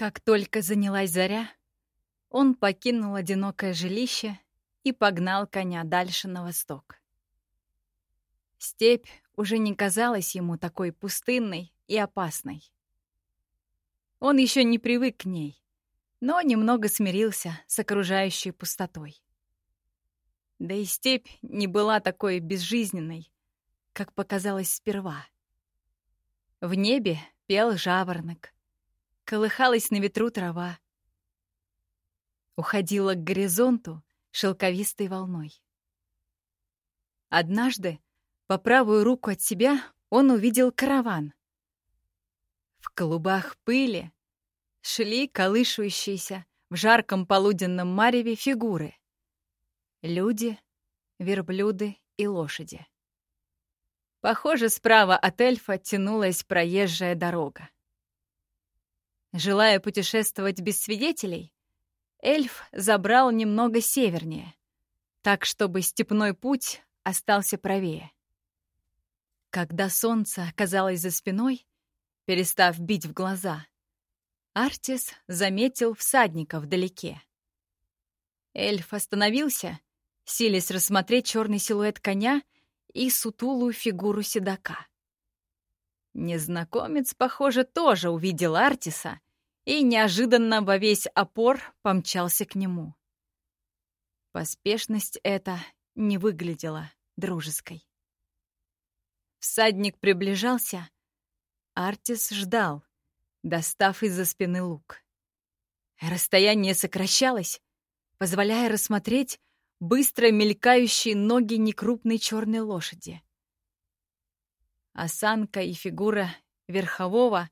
Как только занялась заря, он покинул одинокое жилище и погнал коня дальше на восток. Степь уже не казалась ему такой пустынной и опасной. Он еще не привык к ней, но немного смирился с окружающей пустотой. Да и степь не была такой безжизненной, как показалось сперва. В небе пел жаворонок, колыхалась на ветру трава, уходила к горизонту шелковистой волной. Однажды по правую руку от себя он увидел караван. В клубах пыли шли колышущиеся в жарком полуденном мареве фигуры. Люди, верблюды и лошади. Похоже, справа от эльфа тянулась проезжая дорога. Желая путешествовать без свидетелей, эльф забрал немного севернее, так чтобы степной путь остался правее. Когда солнце оказалось за спиной, перестав бить в глаза, Артис заметил всадника вдалеке. Эльф остановился, силясь рассмотреть черный силуэт коня и сутулую фигуру седока. Незнакомец, похоже, тоже увидел Артиса и неожиданно во весь опор помчался к нему. Поспешность эта не выглядела дружеской. Всадник приближался, Артис ждал, достав из-за спины лук. Расстояние сокращалось, позволяя рассмотреть быстро мелькающие ноги некрупной черной лошади. Осанка и фигура верхового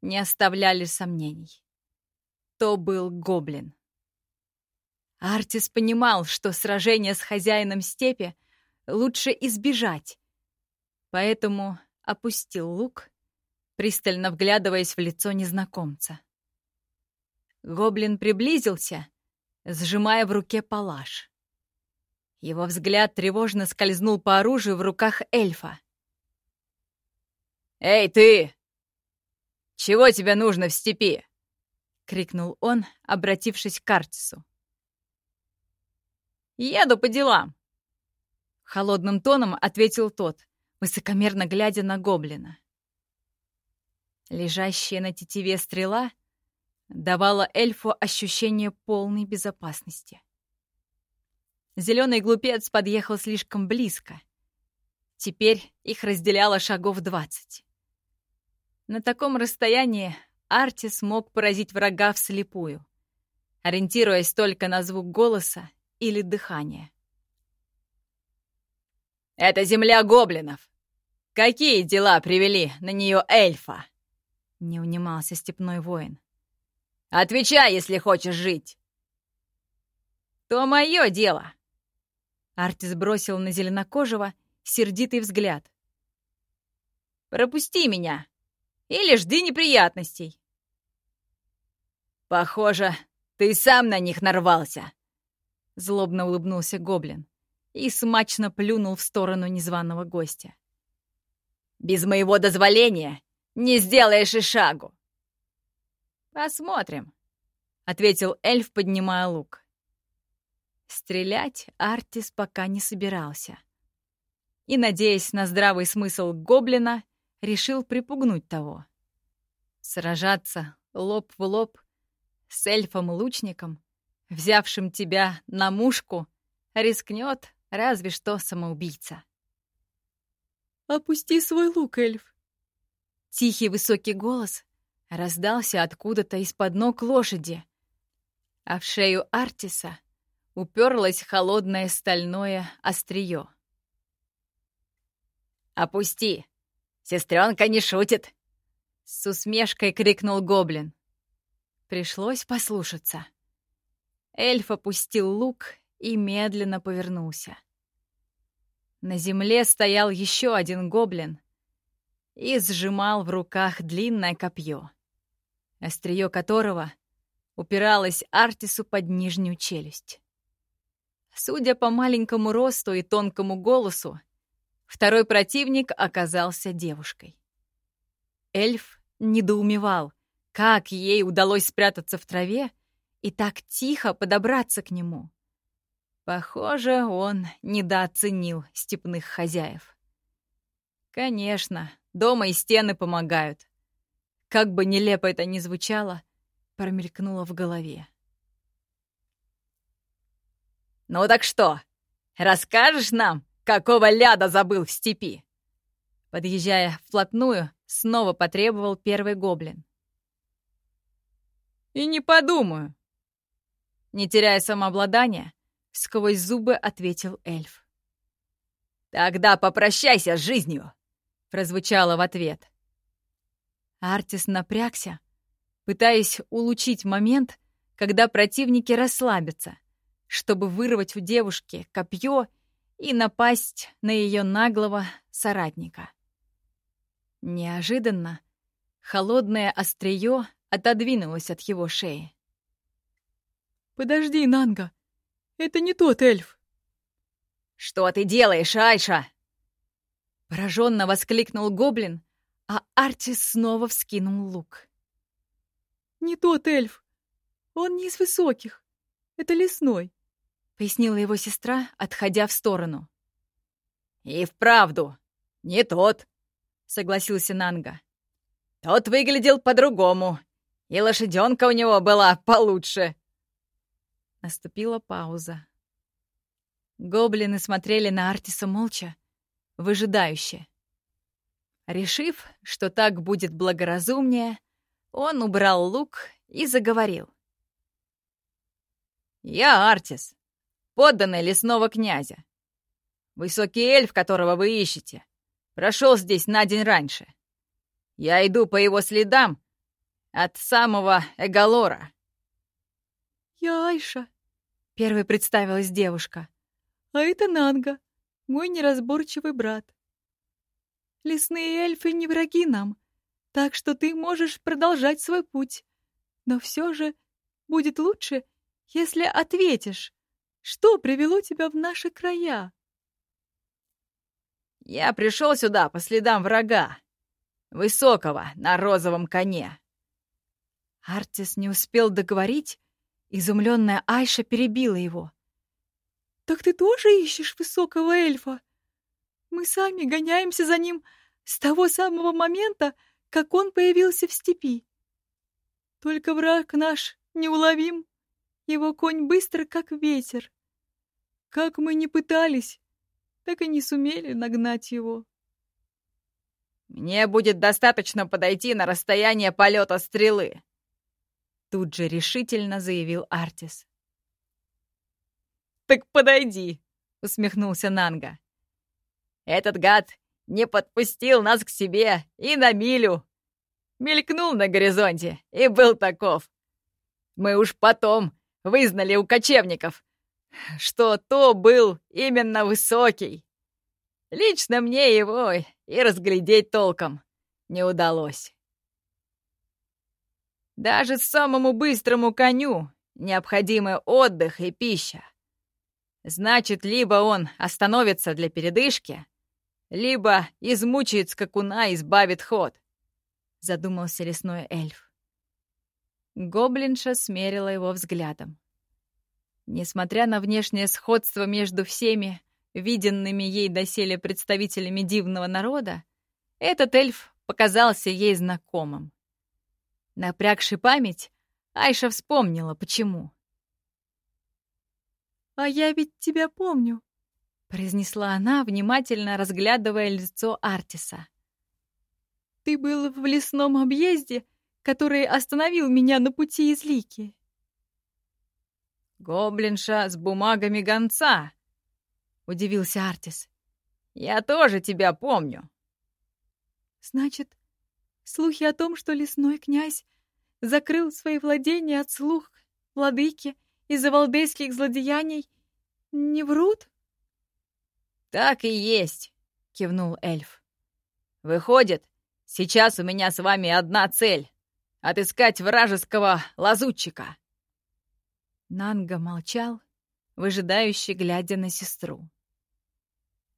не оставляли сомнений. То был гоблин. Артис понимал, что сражение с хозяином степи лучше избежать, поэтому опустил лук, пристально вглядываясь в лицо незнакомца. Гоблин приблизился, сжимая в руке палаш. Его взгляд тревожно скользнул по оружию в руках эльфа. «Эй, ты! Чего тебе нужно в степи?» — крикнул он, обратившись к Картису. «Еду по делам!» Холодным тоном ответил тот, высокомерно глядя на гоблина. Лежащая на тетиве стрела давала эльфу ощущение полной безопасности. Зеленый глупец подъехал слишком близко. Теперь их разделяло шагов двадцать. На таком расстоянии Артис мог поразить врага вслепую, ориентируясь только на звук голоса или дыхания. «Это земля гоблинов! Какие дела привели на нее эльфа?» Не унимался степной воин. «Отвечай, если хочешь жить!» «То мое дело!» Артис бросил на зеленокожего сердитый взгляд. «Пропусти меня! Или жди неприятностей!» «Похоже, ты сам на них нарвался!» Злобно улыбнулся гоблин и смачно плюнул в сторону незваного гостя. «Без моего дозволения не сделаешь и шагу!» «Посмотрим», — ответил эльф, поднимая лук. Стрелять Артис пока не собирался. И, надеясь на здравый смысл гоблина, решил припугнуть того. Сражаться лоб в лоб с эльфом-лучником, взявшим тебя на мушку, рискнет разве что самоубийца. «Опусти свой лук, эльф!» Тихий высокий голос раздался откуда-то из-под ног лошади, а в шею Артиса уперлось холодное стальное острие. «Опусти! Сестренка не шутит!» С усмешкой крикнул гоблин. Пришлось послушаться. Эльф опустил лук и медленно повернулся. На земле стоял еще один гоблин и сжимал в руках длинное копье, острие которого упиралось Артису под нижнюю челюсть. Судя по маленькому росту и тонкому голосу, второй противник оказался девушкой. Эльф недоумевал, Как ей удалось спрятаться в траве и так тихо подобраться к нему? Похоже, он недооценил степных хозяев. Конечно, дома и стены помогают. Как бы нелепо это ни звучало, промелькнуло в голове. «Ну так что, расскажешь нам, какого ляда забыл в степи?» Подъезжая вплотную, снова потребовал первый гоблин. «И не подумаю!» Не теряя самообладания, сквозь зубы ответил эльф. «Тогда попрощайся с жизнью!» прозвучало в ответ. Артис напрягся, пытаясь улучшить момент, когда противники расслабятся, чтобы вырвать у девушки копье и напасть на ее наглого соратника. Неожиданно холодное острие отодвинулось от его шеи. «Подожди, Нанга, это не тот эльф!» «Что ты делаешь, Айша?» Пораженно воскликнул гоблин, а Артис снова вскинул лук. «Не тот эльф. Он не из высоких. Это лесной», — пояснила его сестра, отходя в сторону. «И вправду, не тот», — согласился Нанга. «Тот выглядел по-другому, и лошаденка у него была получше». Наступила пауза. Гоблины смотрели на Артиса молча, выжидающе. Решив, что так будет благоразумнее, он убрал лук и заговорил. «Я Артис, подданный лесного князя. Высокий эльф, которого вы ищете, прошел здесь на день раньше. Я иду по его следам от самого Эгалора». «Я Айша», — первой представилась девушка. «А это Нанга, мой неразборчивый брат. Лесные эльфы не враги нам, так что ты можешь продолжать свой путь. Но все же будет лучше, если ответишь, что привело тебя в наши края. Я пришел сюда по следам врага, высокого, на розовом коне. Артис не успел договорить, изумленная Айша перебила его. «Так ты тоже ищешь высокого эльфа?» Мы сами гоняемся за ним с того самого момента, как он появился в степи. Только враг наш неуловим, его конь быстро, как ветер. Как мы не пытались, так и не сумели нагнать его. Мне будет достаточно подойти на расстояние полета стрелы. Тут же решительно заявил Артис. «Так подойди!» — усмехнулся Нанга. Этот гад не подпустил нас к себе и на милю. Мелькнул на горизонте и был таков. Мы уж потом вызнали у кочевников, что то был именно высокий. Лично мне его и разглядеть толком не удалось. Даже самому быстрому коню необходимы отдых и пища. Значит, либо он остановится для передышки, либо измучает скакуна и избавит ход», — задумался лесной эльф. Гоблинша смерила его взглядом. Несмотря на внешнее сходство между всеми виденными ей доселе представителями дивного народа, этот эльф показался ей знакомым. Напрягши память, Айша вспомнила, почему. «А я ведь тебя помню», произнесла она, внимательно разглядывая лицо Артиса. «Ты был в лесном объезде, который остановил меня на пути из Лики». «Гоблинша с бумагами гонца!» — удивился Артис. «Я тоже тебя помню». «Значит, слухи о том, что лесной князь закрыл свои владения от слух владыки из-за валдейских злодеяний, не врут?» «Так и есть», — кивнул эльф. «Выходит, сейчас у меня с вами одна цель — отыскать вражеского лазутчика». Нанга молчал, выжидающе глядя на сестру.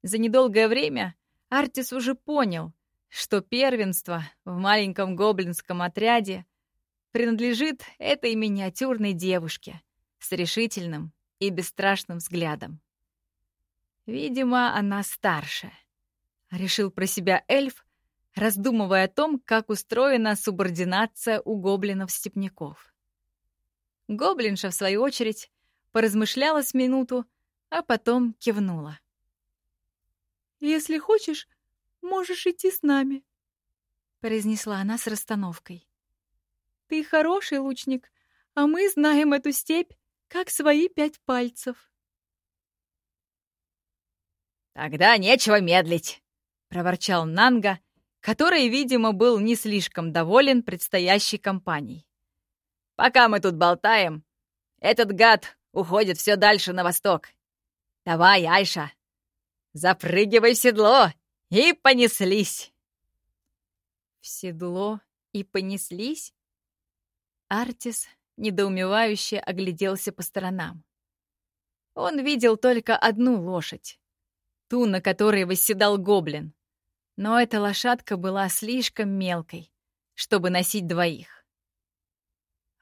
За недолгое время Артис уже понял, что первенство в маленьком гоблинском отряде принадлежит этой миниатюрной девушке с решительным и бесстрашным взглядом. Видимо, она старше. Решил про себя эльф, раздумывая о том, как устроена субординация у гоблинов-степняков. Гоблинша, в свою очередь, поразмышляла с минуту, а потом кивнула. «Если хочешь, можешь идти с нами», — произнесла она с расстановкой. «Ты хороший лучник, а мы знаем эту степь, как свои пять пальцев». «Тогда нечего медлить», — проворчал Нанга, который, видимо, был не слишком доволен предстоящей кампанией. «Пока мы тут болтаем, этот гад уходит все дальше на восток. Давай, Айша, запрыгивай в седло и понеслись!» В седло и понеслись? Артис недоумевающе огляделся по сторонам. Он видел только одну лошадь, ту, на которой восседал гоблин. Но эта лошадка была слишком мелкой, чтобы носить двоих.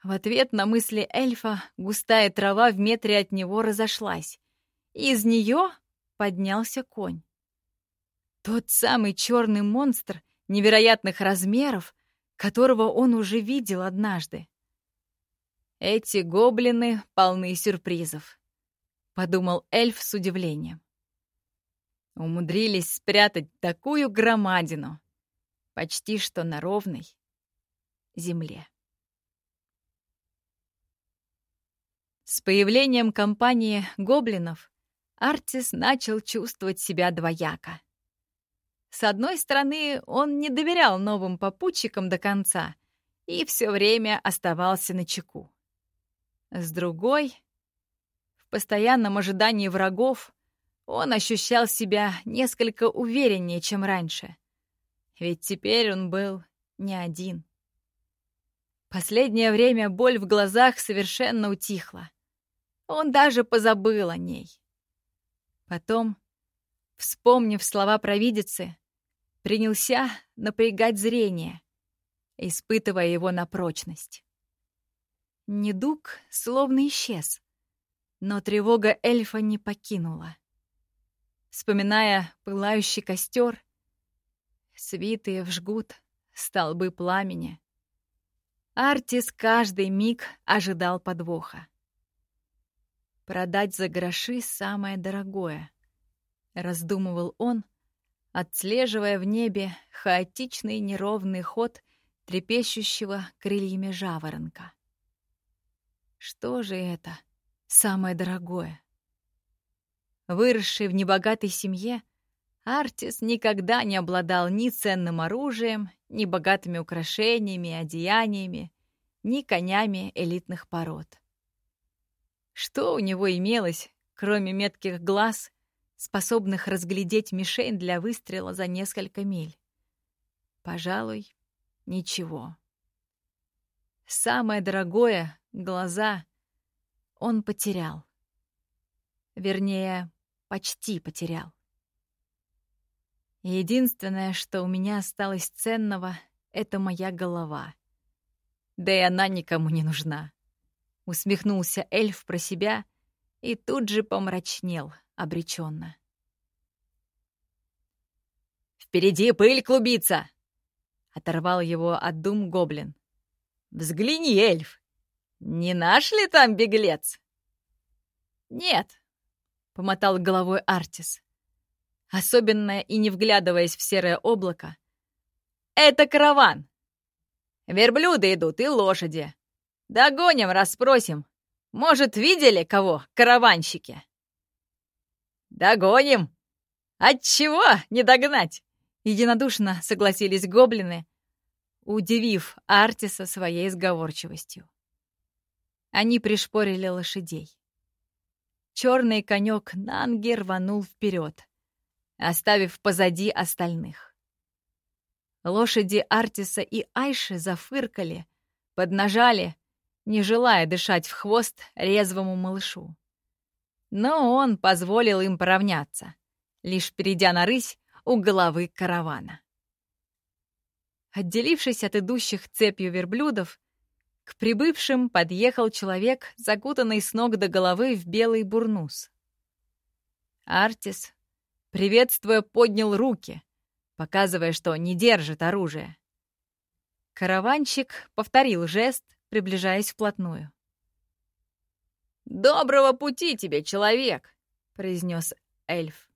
В ответ на мысли эльфа густая трава в метре от него разошлась, и из нее поднялся конь. Тот самый черный монстр невероятных размеров, которого он уже видел однажды. Эти гоблины полны сюрпризов, подумал эльф с удивлением. Умудрились спрятать такую громадину почти что на ровной земле. С появлением компании гоблинов Артис начал чувствовать себя двояко. С одной стороны, он не доверял новым попутчикам до конца и все время оставался на чеку. С другой, в постоянном ожидании врагов, он ощущал себя несколько увереннее, чем раньше. Ведь теперь он был не один. Последнее время боль в глазах совершенно утихла. Он даже позабыл о ней. Потом, вспомнив слова провидицы, принялся напрягать зрение, испытывая его на прочность. Недуг словно исчез, но тревога эльфа не покинула. Вспоминая пылающий костер, свитые вжгут столбы пламени, Артис каждый миг ожидал подвоха. Продать за гроши самое дорогое, раздумывал он, отслеживая в небе хаотичный неровный ход трепещущего крыльями жаворонка. Что же это самое дорогое? Выросший в небогатой семье, Артис никогда не обладал ни ценным оружием, ни богатыми украшениями, одеяниями, ни конями элитных пород. Что у него имелось, кроме метких глаз способных разглядеть мишень для выстрела за несколько миль. Пожалуй, ничего. Самое дорогое — глаза — он потерял. Вернее, почти потерял. Единственное, что у меня осталось ценного, — это моя голова. Да и она никому не нужна. Усмехнулся эльф про себя и тут же помрачнел — обреченно. «Впереди пыль клубится!» — оторвал его от дум гоблин. «Взгляни, эльф! Не наш ли там беглец?» «Нет», — помотал головой Артис, особенно и не вглядываясь в серое облако. «Это караван! Верблюды идут и лошади. Догоним, расспросим. Может, видели кого, караванщики?» «Догоним! Отчего не догнать?» Единодушно согласились гоблины, удивив Артиса своей сговорчивостью. Они пришпорили лошадей. Черный конек Нанги рванул вперед, оставив позади остальных. Лошади Артиса и Айши зафыркали, поднажали, не желая дышать в хвост резвому малышу но он позволил им поравняться, лишь перейдя на рысь у головы каравана. Отделившись от идущих цепью верблюдов, К прибывшим подъехал человек, закутанный с ног до головы в белый бурнус. Артис, приветствуя, поднял руки, показывая, что не держит оружие. Караванщик повторил жест, приближаясь вплотную. «Доброго пути тебе, человек!» — произнес эльф.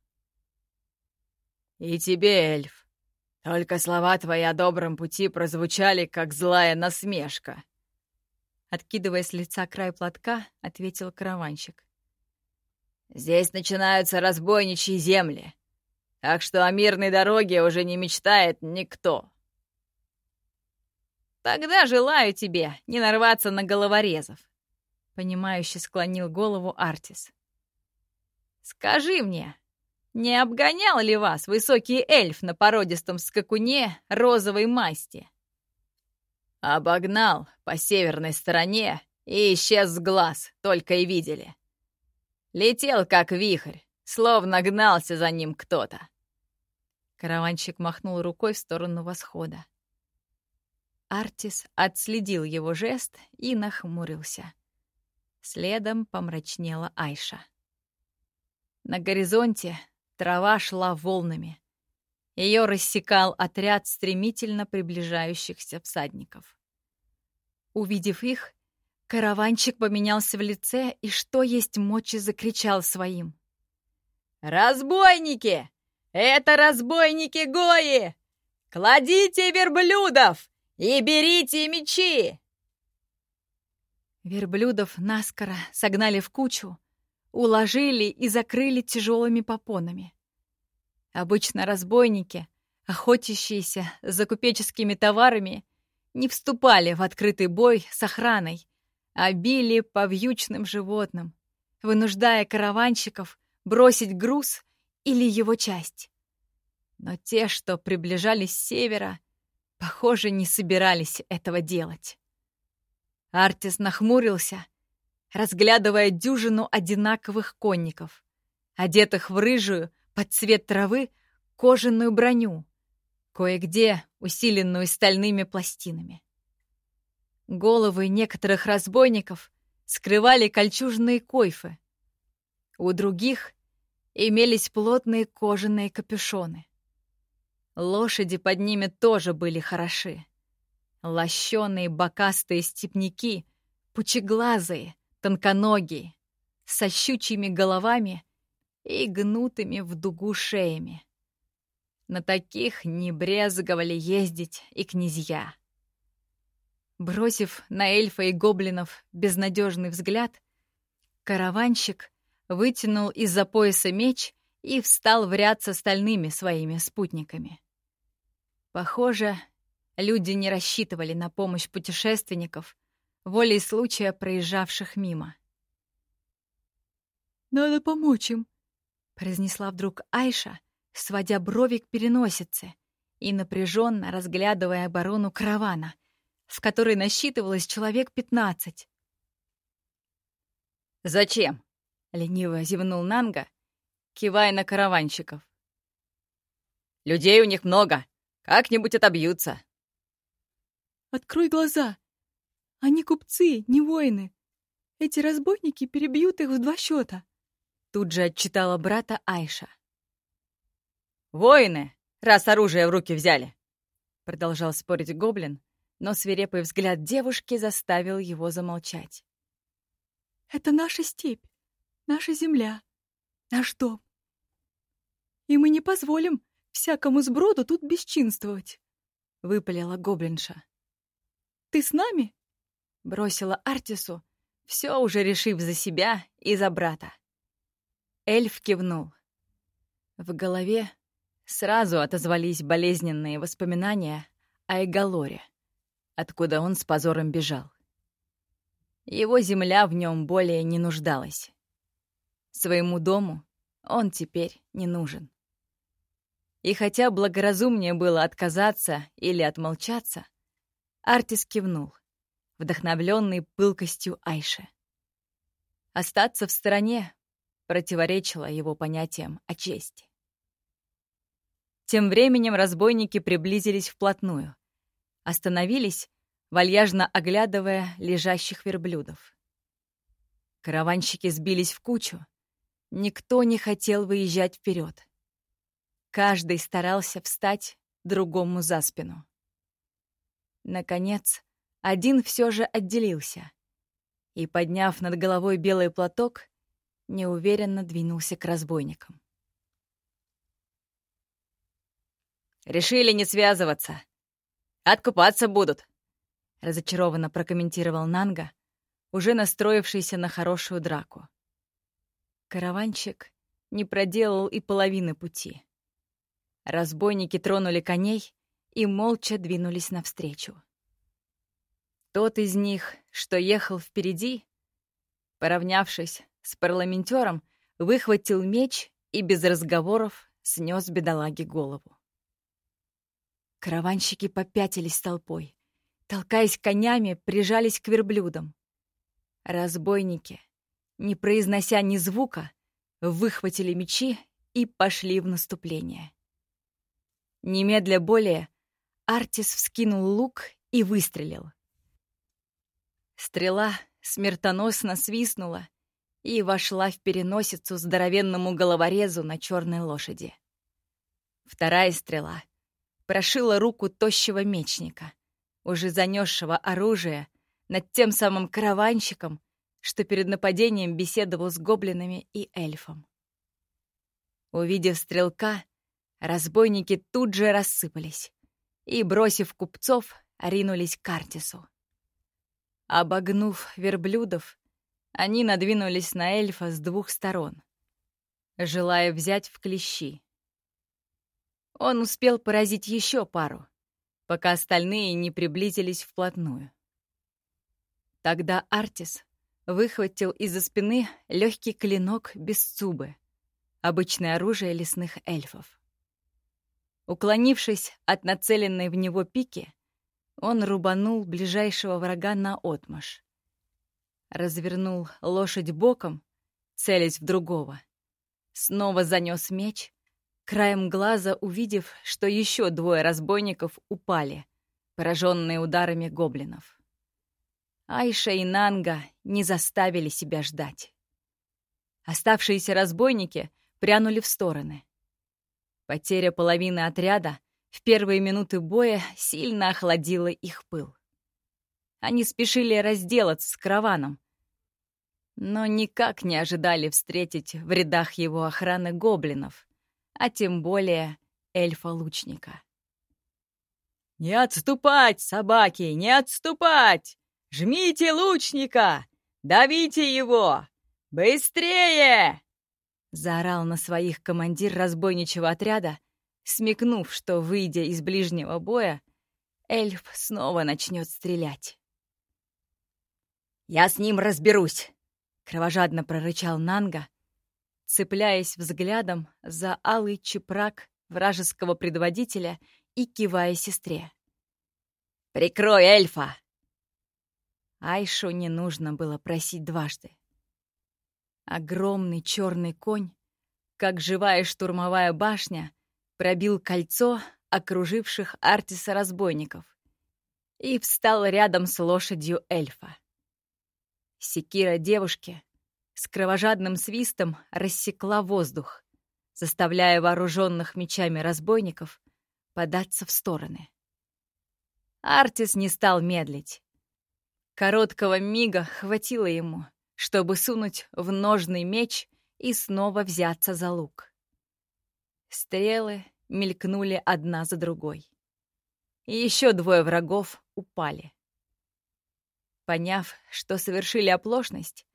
«И тебе, эльф. Только слова твои о добром пути прозвучали, как злая насмешка», Откидывая с лица край платка, ответил караванщик. «Здесь начинаются разбойничьи земли, так что о мирной дороге уже не мечтает никто». «Тогда желаю тебе не нарваться на головорезов», — понимающе склонил голову Артис. «Скажи мне, не обгонял ли вас высокий эльф на породистом скакуне розовой масти?» Обогнал по северной стороне и исчез с глаз, только и видели. Летел, как вихрь, словно гнался за ним кто-то. Караванщик махнул рукой в сторону восхода. Артис отследил его жест и нахмурился. Следом помрачнела Айша. На горизонте трава шла волнами. Ее рассекал отряд стремительно приближающихся всадников. Увидев их, караванчик поменялся в лице и что есть мочи закричал своим. «Разбойники! Это разбойники Гои! Кладите верблюдов и берите мечи!» Верблюдов наскоро согнали в кучу, уложили и закрыли тяжелыми попонами. Обычно разбойники, охотящиеся за купеческими товарами, не вступали в открытый бой с охраной, а били по вьючным животным, вынуждая караванщиков бросить груз или его часть. Но те, что приближались с севера, похоже, не собирались этого делать. Артис нахмурился, разглядывая дюжину одинаковых конников, одетых в рыжую, под цвет травы кожаную броню, кое-где усиленную стальными пластинами. Головы некоторых разбойников скрывали кольчужные койфы. У других имелись плотные кожаные капюшоны. Лошади под ними тоже были хороши. Лощеные бокастые степняки, пучеглазые, тонконогие, со щучьими головами и гнутыми в дугу шеями. На таких не брезговали ездить и князья. Бросив на эльфа и гоблинов безнадежный взгляд, караванщик вытянул из-за пояса меч и встал в ряд с остальными своими спутниками. Похоже, люди не рассчитывали на помощь путешественников, волей случая проезжавших мимо. «Надо помочь им», произнесла вдруг Айша, сводя брови к переносице и напряженно разглядывая оборону каравана, в которой насчитывалось человек пятнадцать. «Зачем?» — лениво зевнул Нанга, кивая на караванщиков. «Людей у них много, как-нибудь отобьются». «Открой глаза! Они купцы, не воины. Эти разбойники перебьют их в два счета. Тут же отчитала брата Айша. «Воины, раз оружие в руки взяли!» Продолжал спорить гоблин, но свирепый взгляд девушки заставил его замолчать. «Это наша степь, наша земля, наш дом. И мы не позволим всякому сброду тут бесчинствовать», — выпалила гоблинша. «Ты с нами?» — бросила Артису, все уже решив за себя и за брата. Эльф кивнул. В голове сразу отозвались болезненные воспоминания о Эгалоре, откуда он с позором бежал. Его земля в нем более не нуждалась. Своему дому он теперь не нужен. И хотя благоразумнее было отказаться или отмолчаться, Артис кивнул, вдохновленный пылкостью Айши. Остаться в стороне противоречило его понятиям о чести. Тем временем разбойники приблизились вплотную, остановились, вальяжно оглядывая лежащих верблюдов. Караванщики сбились в кучу. Никто не хотел выезжать вперед. Каждый старался встать другому за спину. Наконец, один все же отделился и, подняв над головой белый платок, неуверенно двинулся к разбойникам. «Решили не связываться. Откупаться будут», — разочарованно прокомментировал Нанга, уже настроившийся на хорошую драку. Караванчик не проделал и половины пути. Разбойники тронули коней и молча двинулись навстречу. Тот из них, что ехал впереди, поравнявшись с парламентером, выхватил меч и без разговоров снес бедолаге голову. Караванщики попятились толпой, толкаясь конями, прижались к верблюдам. Разбойники, не произнося ни звука, выхватили мечи и пошли в наступление. Немедля более Артис вскинул лук и выстрелил. Стрела смертоносно свистнула и вошла в переносицу здоровенному головорезу на черной лошади. Вторая стрела прошила руку тощего мечника, уже занесшего оружие над тем самым караванщиком, что перед нападением беседовал с гоблинами и эльфом. Увидев стрелка, разбойники тут же рассыпались и, бросив купцов, ринулись к Артису. Обогнув верблюдов, они надвинулись на эльфа с двух сторон, желая взять в клещи. Он успел поразить еще пару, пока остальные не приблизились вплотную. Тогда Артис выхватил из-за спины легкий клинок без цубы, обычное оружие лесных эльфов. Уклонившись от нацеленной в него пики, он рубанул ближайшего врага на отмаш. Развернул лошадь боком, целясь в другого. Снова занес меч, краем глаза увидев, что еще двое разбойников упали, пораженные ударами гоблинов. Айша и Нанга не заставили себя ждать. Оставшиеся разбойники прянули в стороны. Потеря половины отряда в первые минуты боя сильно охладила их пыл. Они спешили разделаться с караваном, но никак не ожидали встретить в рядах его охраны гоблинов, а тем более эльфа-лучника. «Не отступать, собаки, не отступать! Жмите лучника! Давите его! Быстрее!» Заорал на своих командир разбойничего отряда, смекнув, что, выйдя из ближнего боя, эльф снова начнет стрелять. «Я с ним разберусь!» — кровожадно прорычал Нанга, цепляясь взглядом за алый чепрак вражеского предводителя и кивая сестре. «Прикрой эльфа!» Айшу не нужно было просить дважды. Огромный черный конь, как живая штурмовая башня, пробил кольцо окруживших Артиса разбойников и встал рядом с лошадью эльфа. Секира девушки с кровожадным свистом рассекла воздух, заставляя вооруженных мечами разбойников податься в стороны. Артис не стал медлить. Короткого мига хватило ему, чтобы сунуть в ножный меч и снова взяться за лук. Стрелы мелькнули одна за другой. И еще двое врагов упали. Поняв, что совершили оплошность,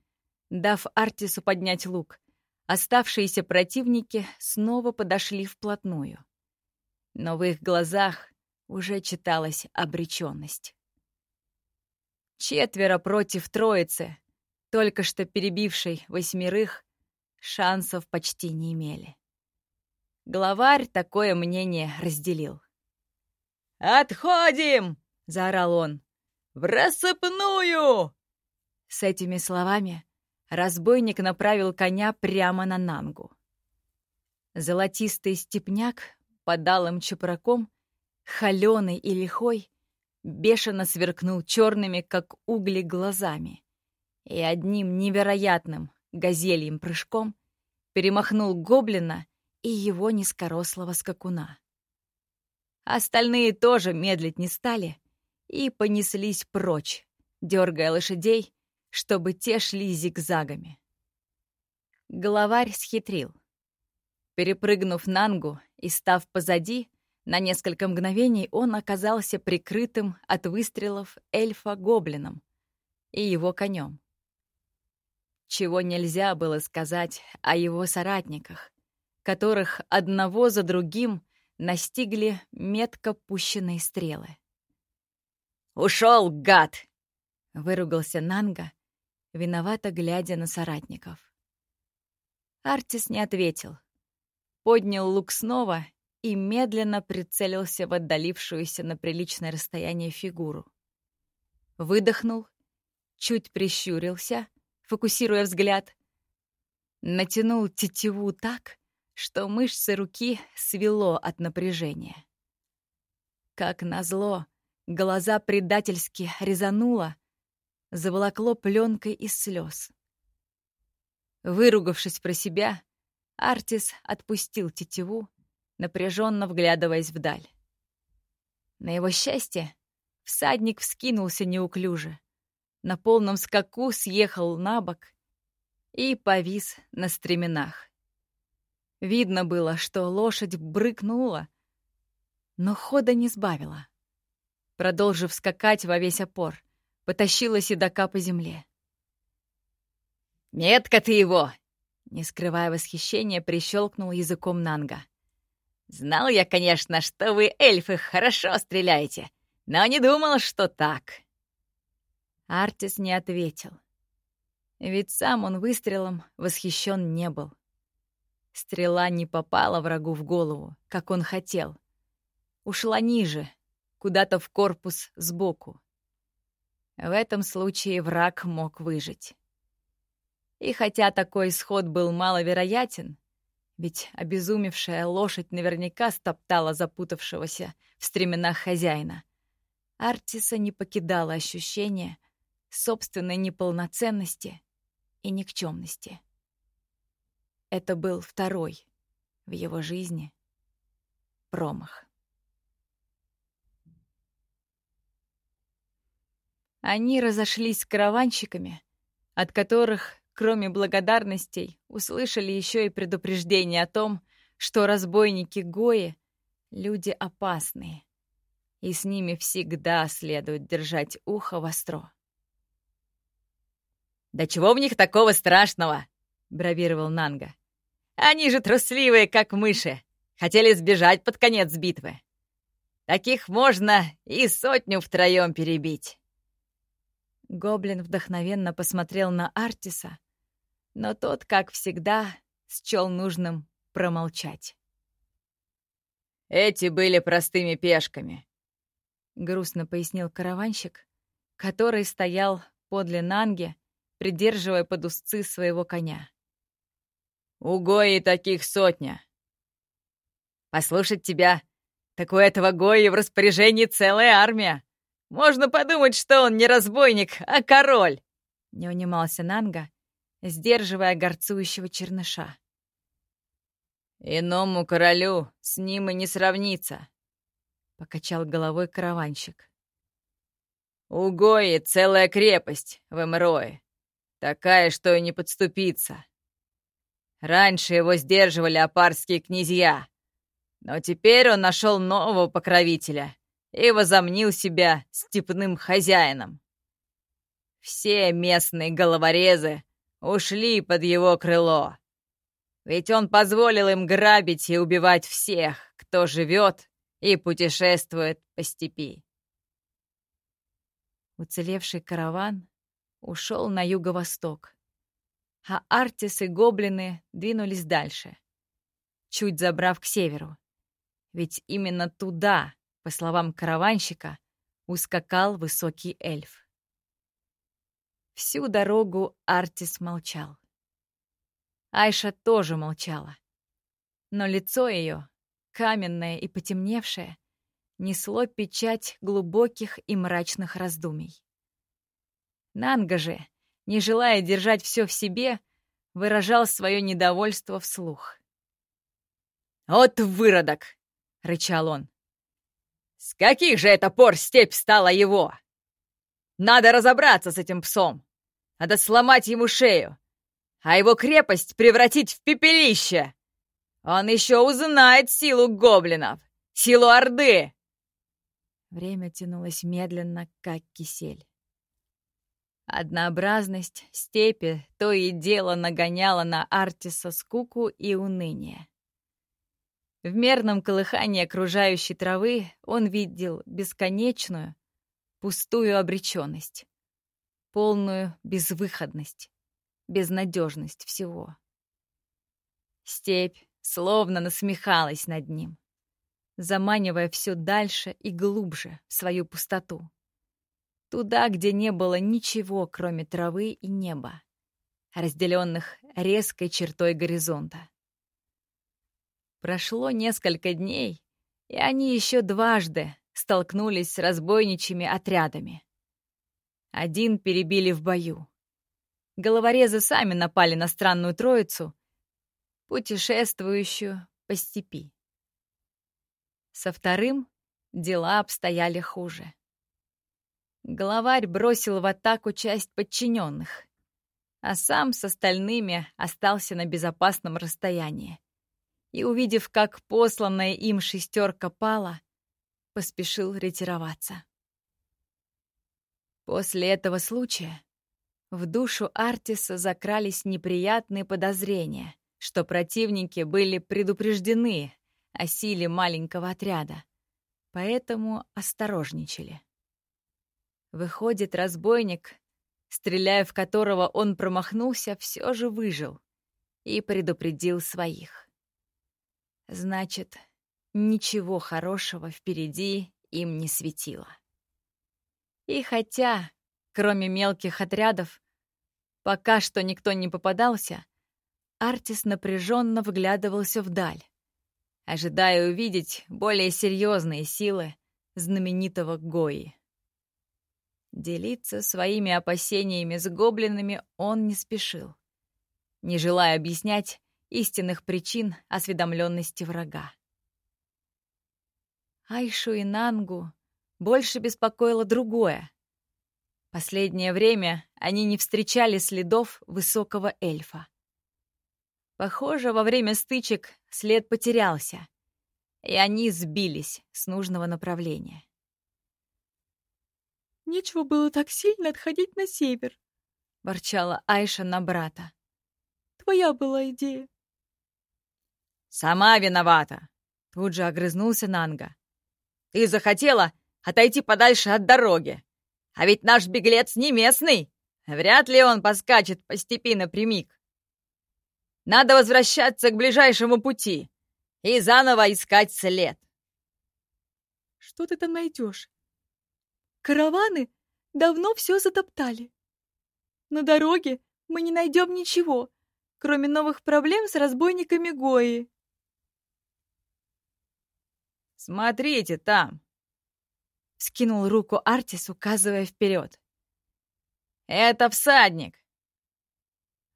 дав Артису поднять лук, оставшиеся противники снова подошли вплотную. Но в их глазах уже читалась обреченность. Четверо против троицы, только что перебившей восьмерых, шансов почти не имели. Главарь такое мнение разделил. «Отходим!» — заорал он. «В рассыпную!» С этими словами разбойник направил коня прямо на Нангу. Золотистый степняк под алым чепраком, холеный и лихой, бешено сверкнул черными, как угли, глазами и одним невероятным газельем прыжком перемахнул гоблина и его низкорослого скакуна. Остальные тоже медлить не стали и понеслись прочь, дергая лошадей, чтобы те шли зигзагами. Главарь схитрил. Перепрыгнув Нангу и став позади, на несколько мгновений он оказался прикрытым от выстрелов эльфа-гоблином и его конем. Чего нельзя было сказать о его соратниках, которых одного за другим настигли метко пущенные стрелы. «Ушел, гад!» — выругался Нанга, виновато глядя на соратников. Артис не ответил. Поднял лук снова и медленно прицелился в отдалившуюся на приличное расстояние фигуру. Выдохнул, чуть прищурился, фокусируя взгляд, натянул тетиву так, что мышцы руки свело от напряжения. Как назло, глаза предательски резануло, заволокло пленкой из слез. Выругавшись про себя, Артис отпустил тетиву, напряженно вглядываясь вдаль. На его счастье всадник вскинулся неуклюже, на полном скаку съехал на бок и повис на стременах. Видно было, что лошадь брыкнула, но хода не сбавила. Продолжив скакать во весь опор, потащила седока по земле. «Метко ты его!» Не скрывая восхищения, прищелкнул языком Нанга. «Знал я, конечно, что вы, эльфы, хорошо стреляете, но не думал, что так». Артис не ответил. Ведь сам он выстрелом восхищен не был. Стрела не попала врагу в голову, как он хотел. Ушла ниже, куда-то в корпус сбоку. В этом случае враг мог выжить. И хотя такой исход был маловероятен, ведь обезумевшая лошадь наверняка стоптала запутавшегося в стременах хозяина, Артиса не покидало ощущение собственной неполноценности и никчемности. Это был второй в его жизни промах. Они разошлись с караванщиками, от которых, кроме благодарностей, услышали еще и предупреждение о том, что разбойники Гои — люди опасные, и с ними всегда следует держать ухо востро. «Да чего в них такого страшного?» — бравировал Нанга. Они же трусливые, как мыши. Хотели сбежать под конец битвы. Таких можно и сотню втроем перебить. Гоблин вдохновенно посмотрел на Артиса, но тот, как всегда, счел нужным промолчать. «Эти были простыми пешками», — грустно пояснил караванщик, который стоял подле Нанги, придерживая под узцы своего коня. У Гои таких сотня. Послушать тебя, так у этого Гои в распоряжении целая армия. Можно подумать, что он не разбойник, а король. Не унимался Нанга, сдерживая горцующего черныша. «Иному королю с ним и не сравнится», — покачал головой караванщик. «У Гои целая крепость в Эмрое, такая, что и не подступиться. Раньше его сдерживали апарские князья, но теперь он нашел нового покровителя и возомнил себя степным хозяином. Все местные головорезы ушли под его крыло, ведь он позволил им грабить и убивать всех, кто живет и путешествует по степи. Уцелевший караван ушел на юго-восток, а Артис и гоблины двинулись дальше, чуть забрав к северу. Ведь именно туда, по словам караванщика, ускакал высокий эльф. Всю дорогу Артис молчал. Айша тоже молчала. Но лицо ее, каменное и потемневшее, несло печать глубоких и мрачных раздумий. Нанга же, не желая держать все в себе, выражал свое недовольство вслух. «Вот выродок!» — рычал он. «С каких же это пор степь стала его? Надо разобраться с этим псом. Надо сломать ему шею, а его крепость превратить в пепелище. Он еще узнает силу гоблинов, силу Орды!» Время тянулось медленно, как кисель. Однообразность степи то и дело нагоняла на Артиса скуку и уныние. В мерном колыхании окружающей травы он видел бесконечную, пустую обреченность, полную безвыходность, безнадежность всего. Степь словно насмехалась над ним, заманивая все дальше и глубже в свою пустоту. Туда, где не было ничего, кроме травы и неба, разделенных резкой чертой горизонта. Прошло несколько дней, и они еще дважды столкнулись с разбойничьими отрядами. Один перебили в бою. Головорезы сами напали на странную троицу, путешествующую по степи. Со вторым дела обстояли хуже. Главарь бросил в атаку часть подчиненных, а сам с остальными остался на безопасном расстоянии и, увидев, как посланная им шестерка пала, поспешил ретироваться. После этого случая в душу Артиса закрались неприятные подозрения, что противники были предупреждены о силе маленького отряда, поэтому осторожничали. Выходит, разбойник, стреляя в которого он промахнулся, все же выжил и предупредил своих. Значит, ничего хорошего впереди им не светило. И хотя, кроме мелких отрядов, пока что никто не попадался, Артис напряженно вглядывался вдаль, ожидая увидеть более серьезные силы знаменитого Гои. Делиться своими опасениями с гоблинами он не спешил, не желая объяснять, истинных причин осведомленности врага. Айшу и Нангу больше беспокоило другое. Последнее время они не встречали следов высокого эльфа. Похоже, во время стычек след потерялся, и они сбились с нужного направления. «Нечего было так сильно отходить на север», — ворчала Айша на брата. «Твоя была идея». «Сама виновата!» — тут же огрызнулся Нанга. «Ты захотела отойти подальше от дороги. А ведь наш беглец не местный. Вряд ли он поскачет по степи напрямик. Надо возвращаться к ближайшему пути и заново искать след». «Что ты там найдешь? Караваны давно все затоптали. На дороге мы не найдем ничего, кроме новых проблем с разбойниками Гои. «Смотрите там!» Скинул руку Артис, указывая вперед. «Это всадник!»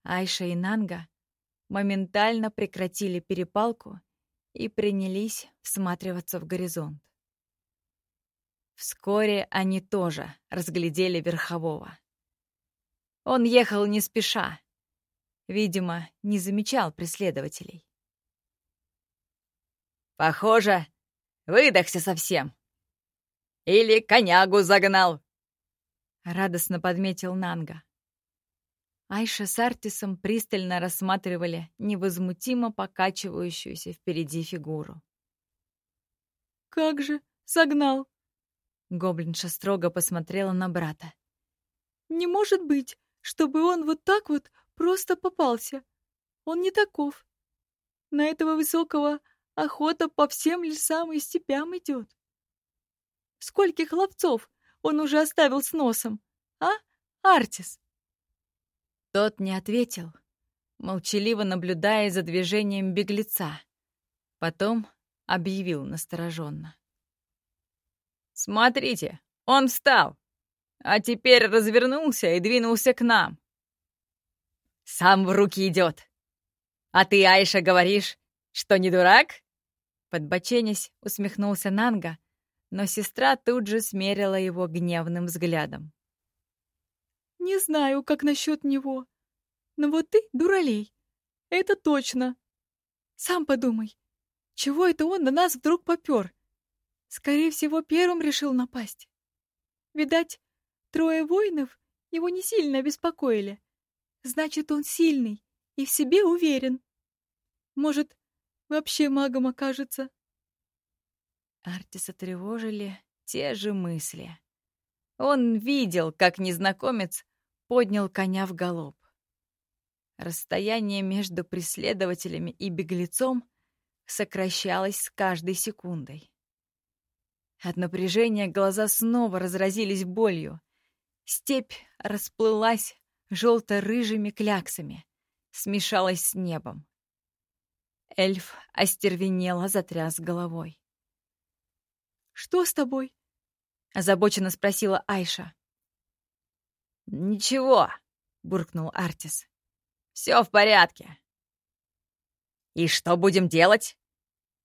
Айша и Нанга моментально прекратили перепалку и принялись всматриваться в горизонт. Вскоре они тоже разглядели Верхового. Он ехал не спеша, видимо, не замечал преследователей. «Похоже, Выдохся совсем. Или конягу загнал. Радостно подметил Нанга. Айша с Артисом пристально рассматривали невозмутимо покачивающуюся впереди фигуру. «Как же, согнал!» Гоблинша строго посмотрела на брата. «Не может быть, чтобы он вот так вот просто попался. Он не таков. На этого высокого Охота по всем лесам и степям идет. Скольких ловцов он уже оставил с носом, а, Артис? Тот не ответил, молчаливо наблюдая за движением беглеца. Потом объявил настороженно. «Смотрите, он встал, а теперь развернулся и двинулся к нам». «Сам в руки идет. А ты, Айша, говоришь, что не дурак?» Подбоченясь, усмехнулся Нанга, но сестра тут же смерила его гневным взглядом. «Не знаю, как насчет него, но вот ты дуралей. Это точно. Сам подумай, чего это он на нас вдруг попер? Скорее всего, первым решил напасть. Видать, трое воинов его не сильно беспокоили. Значит, он сильный и в себе уверен. Может, вообще магом окажется. Артиса тревожили те же мысли. Он видел, как незнакомец поднял коня в галоп. Расстояние между преследователями и беглецом сокращалось с каждой секундой. От напряжения глаза снова разразились болью. Степь расплылась желто-рыжими кляксами, смешалась с небом. Эльф остервенело затряс головой. «Что с тобой?» — озабоченно спросила Айша. «Ничего», — буркнул Артис. «Все в порядке». «И что будем делать?»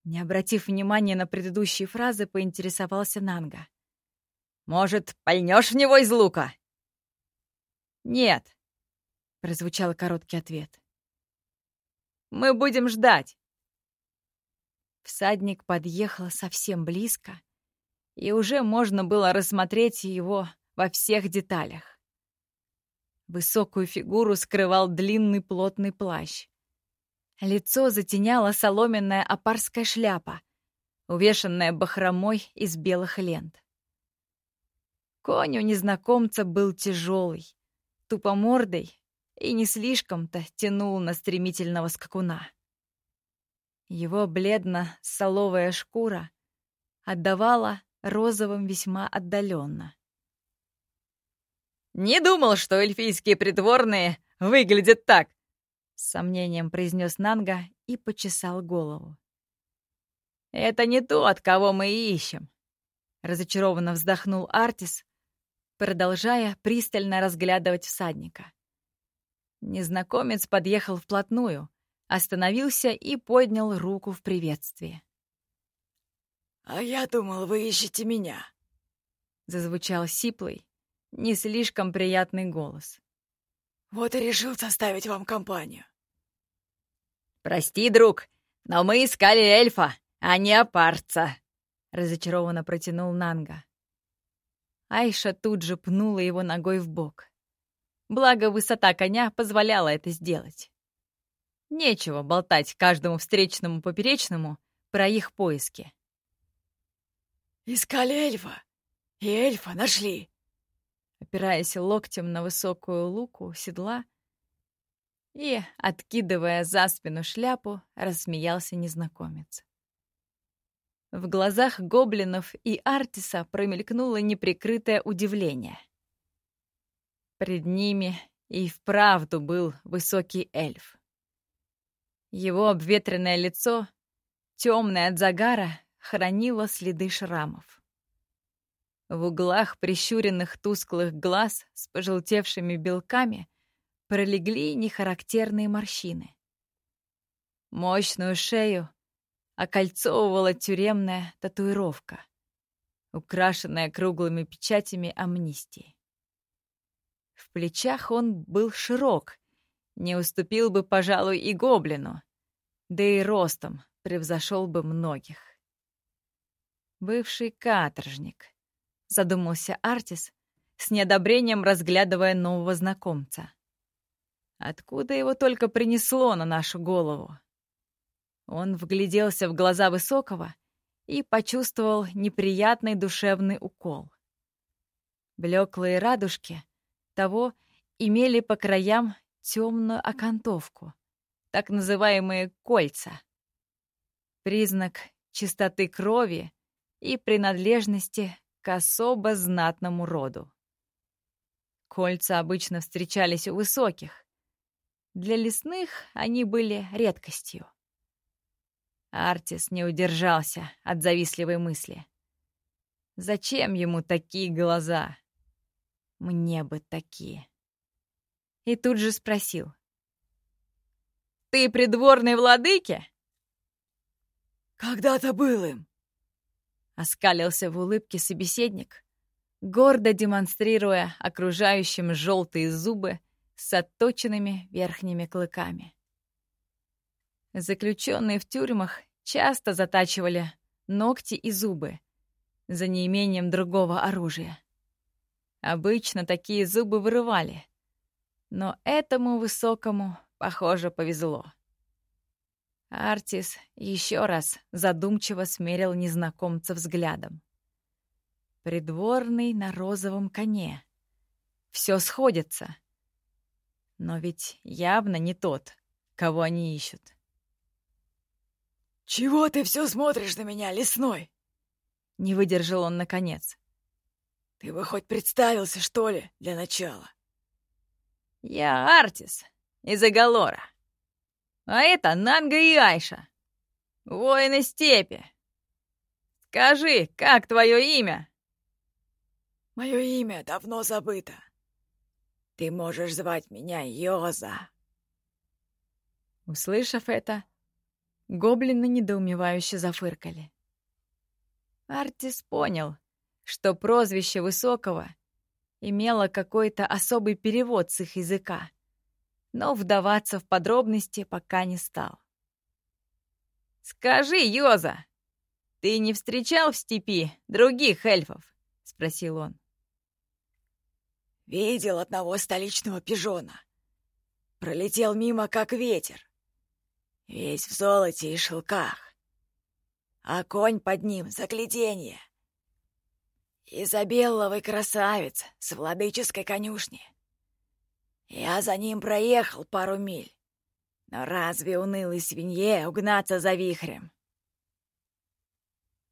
Не обратив внимания на предыдущие фразы, поинтересовался Нанга. «Может, пальнешь в него из лука?» «Нет», — прозвучал короткий ответ. «Мы будем ждать». Всадник подъехал совсем близко, и уже можно было рассмотреть его во всех деталях. Высокую фигуру скрывал длинный плотный плащ. Лицо затеняла соломенная опарская шляпа, увешанная бахромой из белых лент. Конь у незнакомца был тяжелый, тупомордый и не слишком-то тянул на стремительного скакуна. Его бледно-соловая шкура отдавала розовым весьма отдаленно. «Не думал, что эльфийские придворные выглядят так!» С сомнением произнес Нанга и почесал голову. «Это не тот, кого мы ищем», — разочарованно вздохнул Артис, продолжая пристально разглядывать всадника. Незнакомец подъехал вплотную, остановился и поднял руку в приветствии. «А я думал, вы ищете меня», — зазвучал сиплый, не слишком приятный голос. «Вот и решил составить вам компанию. «Прости, друг, но мы искали эльфа, а не опарца», — разочарованно протянул Нанга. Айша тут же пнула его ногой в бок. Благо, высота коня позволяла это сделать. Нечего болтать каждому встречному поперечному про их поиски. «Искали эльфа, и эльфа нашли!» Опираясь локтем на высокую луку седла, и, откидывая за спину шляпу, рассмеялся незнакомец. В глазах гоблинов и Артиса промелькнуло неприкрытое удивление. Пред ними и вправду был высокий эльф. Его обветренное лицо, темное от загара, хранило следы шрамов. В углах прищуренных тусклых глаз с пожелтевшими белками пролегли нехарактерные морщины. Мощную шею окольцовывала тюремная татуировка, украшенная круглыми печатями амнистии. В плечах он был широк, не уступил бы, пожалуй, и гоблину, да и ростом превзошел бы многих. Бывший каторжник, задумался Артис, с неодобрением разглядывая нового знакомца. Откуда его только принесло на нашу голову? Он вгляделся в глаза Высокого и почувствовал неприятный душевный укол. Блеклые радужки того имели по краям темную окантовку, так называемые кольца. Признак чистоты крови и принадлежности к особо знатному роду. Кольца обычно встречались у высоких, для лесных они были редкостью. Артис не удержался от завистливой мысли. Зачем ему такие глаза? Мне бы такие. И тут же спросил. «Ты придворный владыки?» «Когда-то был им!» Оскалился в улыбке собеседник, гордо демонстрируя окружающим желтые зубы с отточенными верхними клыками. Заключенные в тюрьмах часто затачивали ногти и зубы за неимением другого оружия. Обычно такие зубы вырывали, но этому высокому, похоже, повезло. Артис еще раз задумчиво смерил незнакомца взглядом. Придворный на розовом коне. Все сходится. Но ведь явно не тот, кого они ищут. «Чего ты все смотришь на меня, лесной?» Не выдержал он наконец. «Ты бы хоть представился, что ли, для начала?» «Я Артис из Агалора. А это Нанга и Айша, воины степи. Скажи, как твое имя?» «Мое имя давно забыто. Ты можешь звать меня Йоза». Услышав это, гоблины недоумевающе зафыркали. Артис понял, что прозвище Высокого имело какой-то особый перевод с их языка, но вдаваться в подробности пока не стал. «Скажи, Йоза, ты не встречал в степи других эльфов?» — спросил он. «Видел одного столичного пижона. Пролетел мимо, как ветер. Весь в золоте и шелках а конь под ним — загляденье. Изобелловый красавец с владыческой конюшни. Я за ним проехал пару миль. Но разве унылой свинье угнаться за вихрем?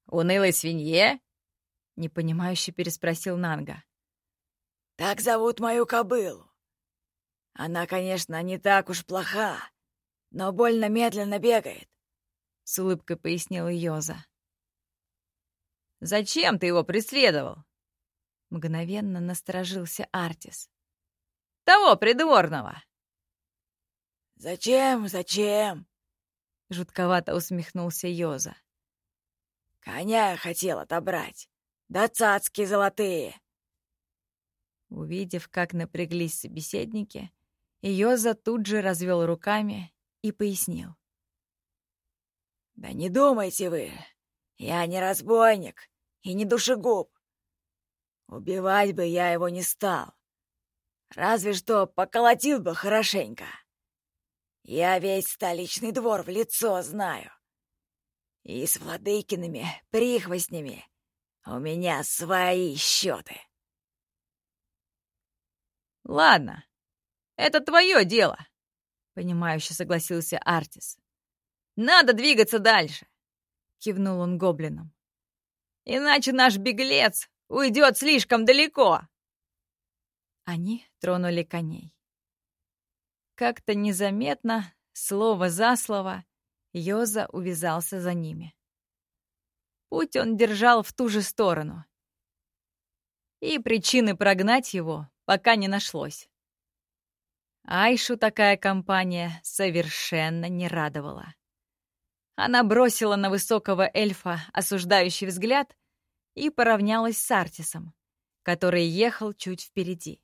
«Унылой свинье?» — непонимающе переспросил Нанга. «Так зовут мою кобылу. Она, конечно, не так уж плоха, но больно медленно бегает с улыбкой пояснила Йоза. «Зачем ты его преследовал?» Мгновенно насторожился Артис. «Того придворного!» «Зачем, зачем?» Жутковато усмехнулся Йоза. «Коня хотел отобрать, да цацки золотые!» Увидев, как напряглись собеседники, Йоза тут же развел руками и пояснил. «Да не думайте вы, я не разбойник и не душегуб. Убивать бы я его не стал. Разве что поколотил бы хорошенько. Я весь столичный двор в лицо знаю. И с владыкиными прихвостнями у меня свои счеты. «Ладно, это твое дело», — понимающе согласился Артис. Надо двигаться дальше!» — кивнул он гоблином. «Иначе наш беглец уйдет слишком далеко!» Они тронули коней. Как-то незаметно, слово за слово, Йоза увязался за ними. Путь он держал в ту же сторону. И причины прогнать его пока не нашлось. Айшу такая компания совершенно не радовала. Она бросила на высокого эльфа осуждающий взгляд и поравнялась с Артисом, который ехал чуть впереди.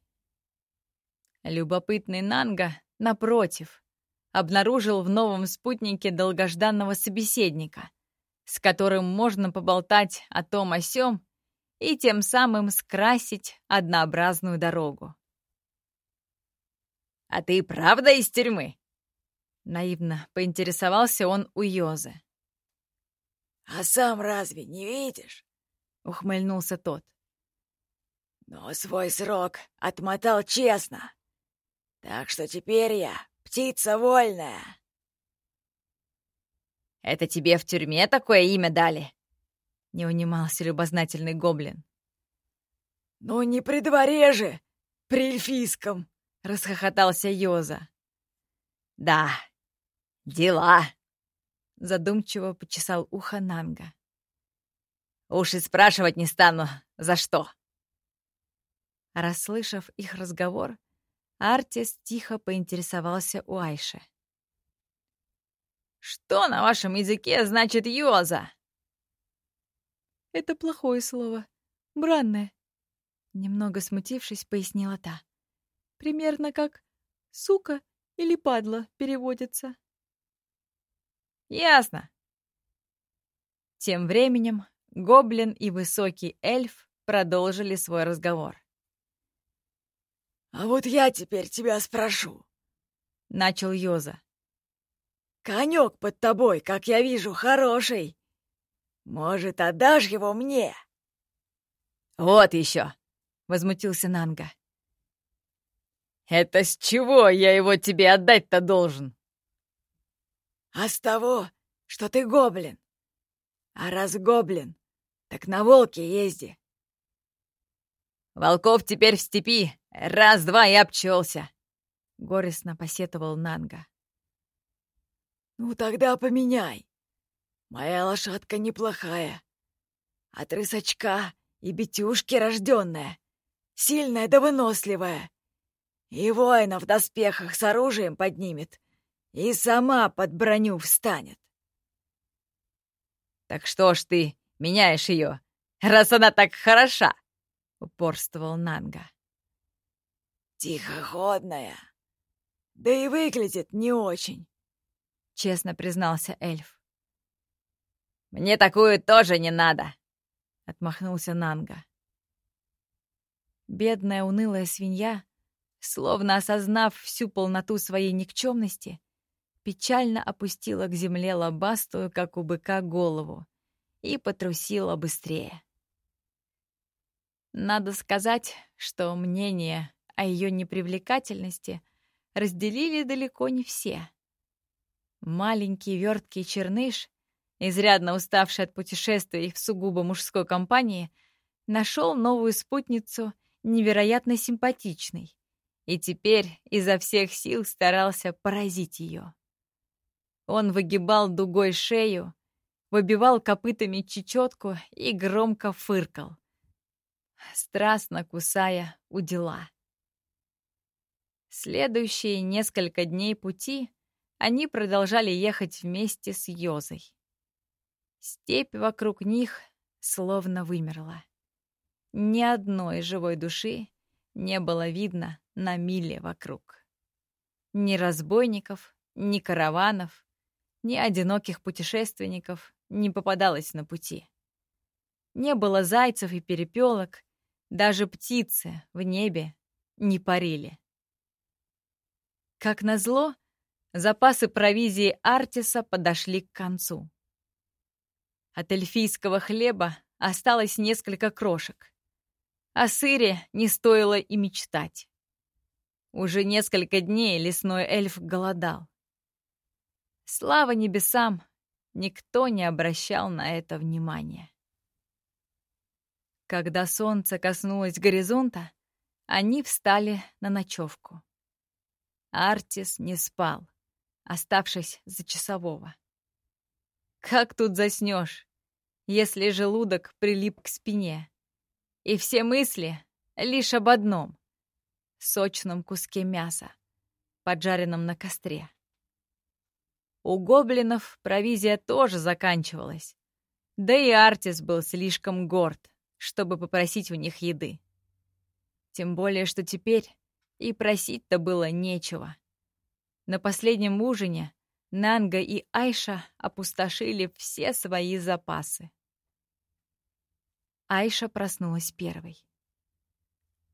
Любопытный Нанга, напротив, обнаружил в новом спутнике долгожданного собеседника, с которым можно поболтать о том о сём и тем самым скрасить однообразную дорогу. «А ты правда из тюрьмы?» Наивно поинтересовался он у Йозы. «А сам разве не видишь?» — ухмыльнулся тот. «Но свой срок отмотал честно, так что теперь я птица вольная». «Это тебе в тюрьме такое имя дали?» — не унимался любознательный гоблин. «Ну не при дворе же, при эльфийском!» — расхохотался Йоза. «Да, «Дела!» — задумчиво почесал ухо Нанга. Уж и спрашивать не стану, за что. Расслышав их разговор, Артис тихо поинтересовался у Айши. «Что на вашем языке значит «йоза»?» «Это плохое слово. Бранное», — немного смутившись, пояснила та. «Примерно как «сука» или «падла» переводится». «Ясно». Тем временем гоблин и высокий эльф продолжили свой разговор. «А вот я теперь тебя спрошу», — начал Йоза. «Конек под тобой, как я вижу, хороший. Может, отдашь его мне?» «Вот еще!» — возмутился Нанга. «Это с чего я его тебе отдать-то должен?» «А с того, что ты гоблин. А раз гоблин, так на волке езди. Волков теперь в степи. Раз-два и обчелся. Горестно посетовал Нанга. Ну тогда поменяй. Моя лошадка неплохая. От рысачка и бетюшки рожденная. Сильная да выносливая. И воина в доспехах с оружием поднимет. И сама под броню встанет. Так что ж ты меняешь ее, раз она так хороша? — упорствовал Нанга. «Тихоходная. Да и выглядит не очень», — честно признался эльф. «Мне такую тоже не надо», — отмахнулся Нанга. Бедная унылая свинья, словно осознав всю полноту своей никчемности, печально опустила к земле лобастую, как у быка, голову и потрусила быстрее. Надо сказать, что мнение о ее непривлекательности разделили далеко не все. Маленький верткий черныш, изрядно уставший от путешествий в сугубо мужской компании, нашел новую спутницу невероятно симпатичной и теперь изо всех сил старался поразить ее. Он выгибал дугой шею, выбивал копытами чечетку и громко фыркал страстно кусая у дела. Следующие несколько дней пути они продолжали ехать вместе с Йозой. Степь вокруг них словно вымерла. Ни одной живой души не было видно на миле вокруг. Ни разбойников, ни караванов, ни одиноких путешественников не попадалось на пути. Не было зайцев и перепелок, даже птицы в небе не парили. Как назло, запасы провизии Артиса подошли к концу. От эльфийского хлеба осталось несколько крошек. О сыре не стоило и мечтать. Уже несколько дней лесной эльф голодал. Слава небесам, никто не обращал на это внимания. Когда солнце коснулось горизонта, они встали на ночевку. Артис не спал, оставшись за часового. Как тут заснешь, если желудок прилип к спине, и все мысли лишь об одном — сочном куске мяса, поджаренном на костре. У гоблинов провизия тоже заканчивалась, да и Артис был слишком горд, чтобы попросить у них еды. Тем более, что теперь и просить-то было нечего. На последнем ужине Нанга и Айша опустошили все свои запасы. Айша проснулась первой.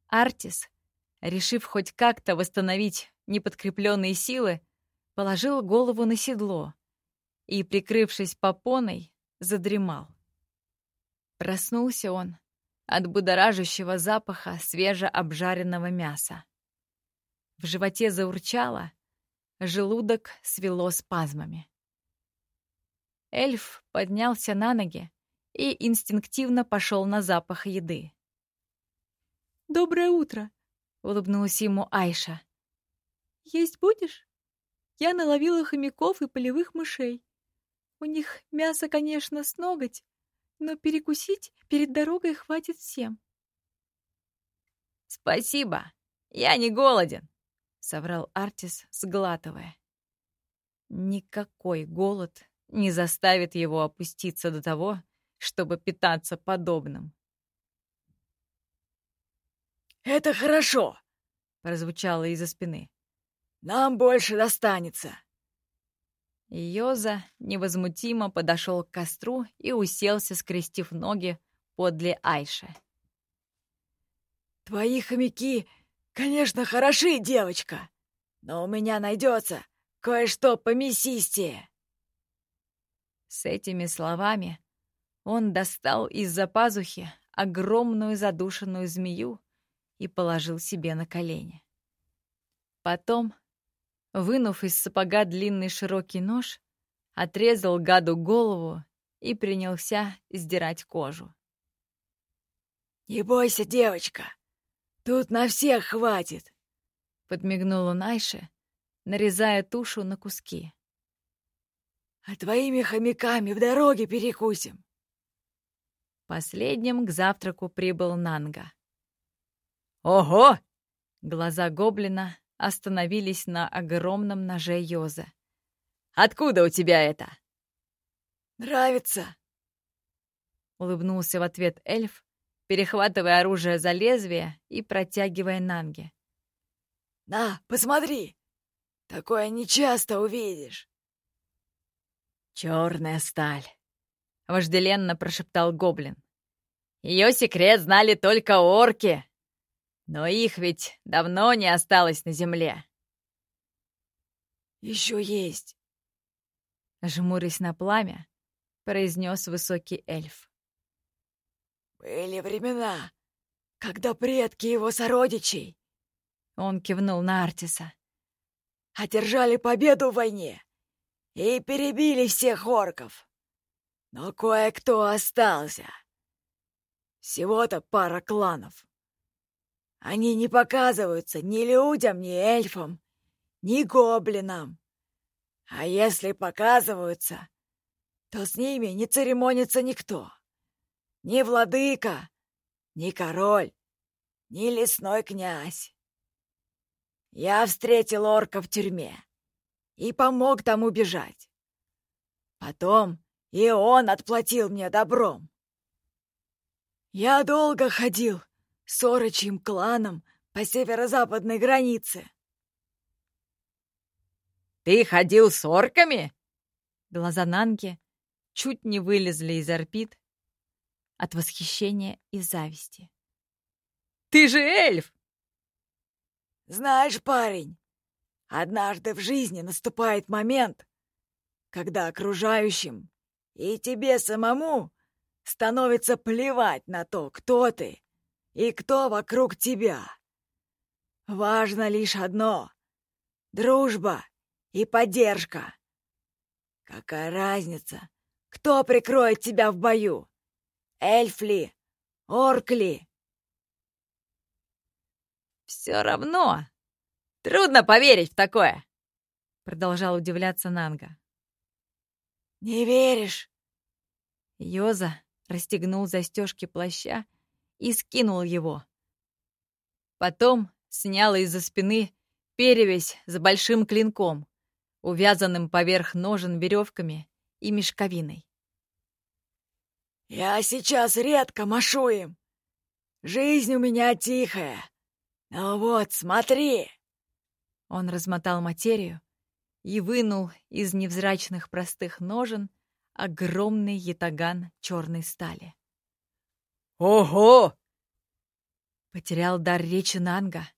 Артис, решив хоть как-то восстановить неподкрепленные силы, положил голову на седло и, прикрывшись попоной, задремал. Проснулся он от будоражащего запаха свежеобжаренного мяса. В животе заурчало, желудок свело спазмами. Эльф поднялся на ноги и инстинктивно пошел на запах еды. «Доброе утро!» — улыбнулась ему Айша. «Есть будешь? Я наловила хомяков и полевых мышей. У них мясо, конечно, с ноготь, но перекусить перед дорогой хватит всем. «Спасибо, я не голоден», — соврал Артис, сглатывая. Никакой голод не заставит его опуститься до того, чтобы питаться подобным. «Это хорошо!» — прозвучало из-за спины. «Нам больше достанется!» Йоза невозмутимо подошел к костру и уселся, скрестив ноги подле Айши. «Твои хомяки, конечно, хороши, девочка, но у меня найдется кое-что помесистее!» С этими словами он достал из-за пазухи огромную задушенную змею и положил себе на колени. Потом, вынув из сапога длинный широкий нож, отрезал гаду голову и принялся сдирать кожу. «Не бойся, девочка, тут на всех хватит!» — подмигнула Найше, нарезая тушу на куски. «А твоими хомяками в дороге перекусим!» Последним к завтраку прибыл Нанга. «Ого!» Глаза гоблина остановились на огромном ноже Йоза. «Откуда у тебя это?» «Нравится!» Улыбнулся в ответ эльф, перехватывая оружие за лезвие и протягивая Нанге. «На, посмотри! Такое нечасто увидишь!» «Черная сталь!» — вожделенно прошептал гоблин. «Ее секрет знали только орки!» Но их ведь давно не осталось на земле. Еще есть. Жмурясь на пламя, произнес высокий эльф. Были времена, когда предки его сородичей, он кивнул на Артиса, одержали победу в войне и перебили всех орков. Но кое-кто остался. Всего-то пара кланов. Они не показываются ни людям, ни эльфам, ни гоблинам. А если показываются, то с ними не церемонится никто. Ни владыка, ни король, ни лесной князь. Я встретил орка в тюрьме и помог тому бежать. Потом и он отплатил мне добром. Я долго ходил с орочьим кланом по северо-западной границе. «Ты ходил с орками?» Глаза Нанки чуть не вылезли из орбит от восхищения и зависти. «Ты же эльф!» «Знаешь, парень, однажды в жизни наступает момент, когда окружающим и тебе самому становится плевать на то, кто ты и кто вокруг тебя. Важно лишь одно — дружба и поддержка. Какая разница, кто прикроет тебя в бою? Эльф ли? Орк ли? «Все равно. Трудно поверить в такое», — продолжал удивляться Нанга. «Не веришь?» Йоза расстегнул застежки плаща и скинул его. Потом снял из-за спины перевязь с большим клинком, увязанным поверх ножен веревками и мешковиной. «Я сейчас редко машу им. Жизнь у меня тихая. Ну вот, смотри!» Он размотал материю и вынул из невзрачных простых ножен огромный ятаган черной стали. «Ого!» Потерял дар речи Нанга,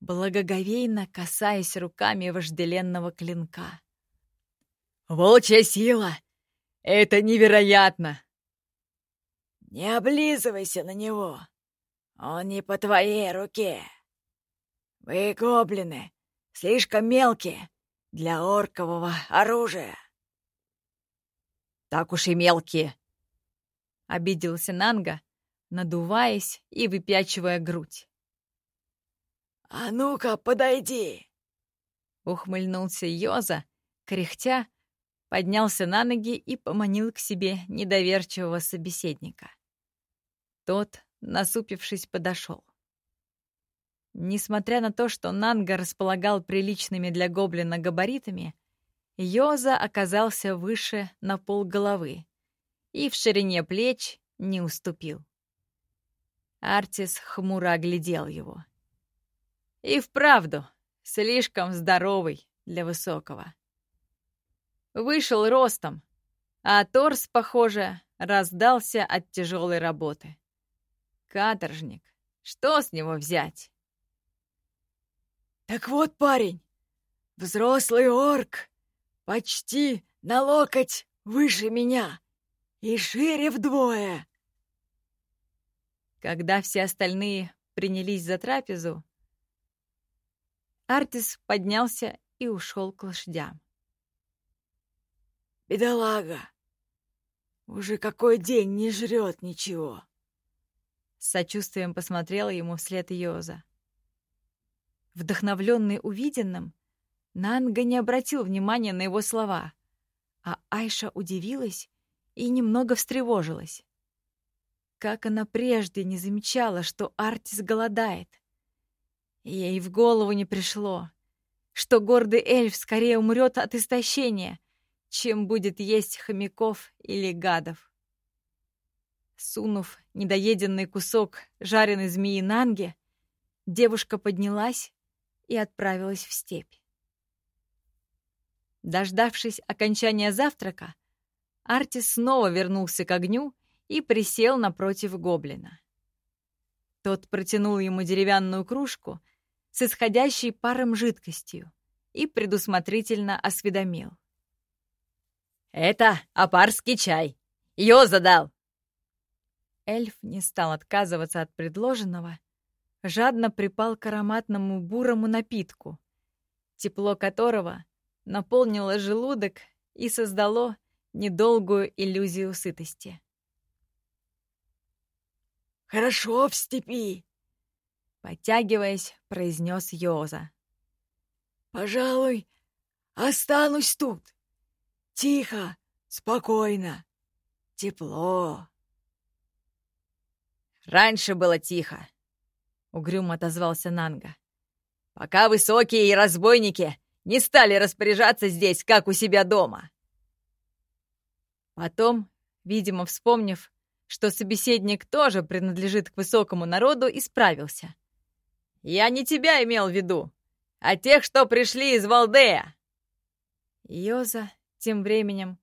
благоговейно касаясь руками вожделенного клинка. «Волчья сила! Это невероятно!» «Не облизывайся на него! Он не по твоей руке! Вы, гоблины, слишком мелкие для оркового оружия!» «Так уж и мелкие!» — обиделся Нанга, надуваясь и выпячивая грудь. «А ну-ка, подойди!» Ухмыльнулся Йоза, кряхтя, поднялся на ноги и поманил к себе недоверчивого собеседника. Тот, насупившись, подошел. Несмотря на то, что Нанга располагал приличными для гоблина габаритами, Йоза оказался выше на пол головы и в ширине плеч не уступил. Артис хмуро оглядел его. И вправду, слишком здоровый для высокого. Вышел ростом, а торс, похоже, раздался от тяжелой работы. Каторжник, что с него взять? «Так вот, парень, взрослый орк, почти на локоть выше меня и шире вдвое!» Когда все остальные принялись за трапезу, Артис поднялся и ушел к лошадям. «Бедолага! Уже какой день не жрет ничего!» С сочувствием посмотрела ему вслед Йоза. Вдохновленный увиденным, Нанга не обратил внимания на его слова, а Айша удивилась и немного встревожилась. Как она прежде не замечала, что Артис голодает. Ей в голову не пришло, что гордый эльф скорее умрет от истощения, чем будет есть хомяков или гадов. Сунув недоеденный кусок жареной змеи Нанге, девушка поднялась и отправилась в степь. Дождавшись окончания завтрака, Артис снова вернулся к огню и присел напротив гоблина. Тот протянул ему деревянную кружку с исходящей паром жидкостью и предусмотрительно осведомил. «Это апарский чай. Ее задал!» Эльф не стал отказываться от предложенного, жадно припал к ароматному бурому напитку, тепло которого наполнило желудок и создало недолгую иллюзию сытости. «Хорошо в степи!» Подтягиваясь, произнес Йоза. «Пожалуй, останусь тут. Тихо, спокойно, тепло». «Раньше было тихо», — угрюмо отозвался Нанга. «Пока высокие и разбойники не стали распоряжаться здесь, как у себя дома». Потом, видимо, вспомнив, что собеседник тоже принадлежит к высокому народу, исправился. «Я не тебя имел в виду, а тех, что пришли из Валдея!» Йоза тем временем,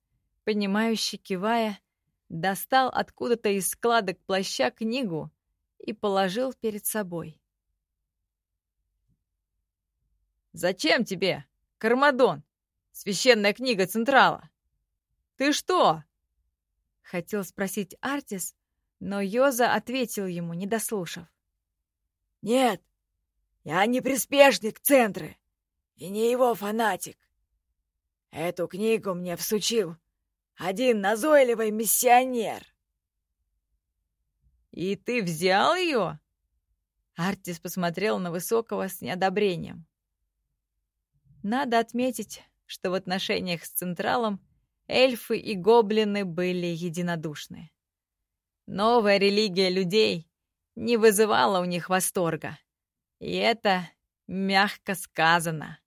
понимающе кивая, достал откуда-то из складок плаща книгу и положил перед собой. «Зачем тебе, Кармадон, священная книга Централа? Ты что, Хотел спросить Артис, но Йоза ответил ему, не дослушав. «Нет, я не приспешник центра и не его фанатик. Эту книгу мне всучил один назойливый миссионер». «И ты взял ее?» Артис посмотрел на Высокого с неодобрением. Надо отметить, что в отношениях с Централом эльфы и гоблины были единодушны. Новая религия людей не вызывала у них восторга. И это мягко сказано.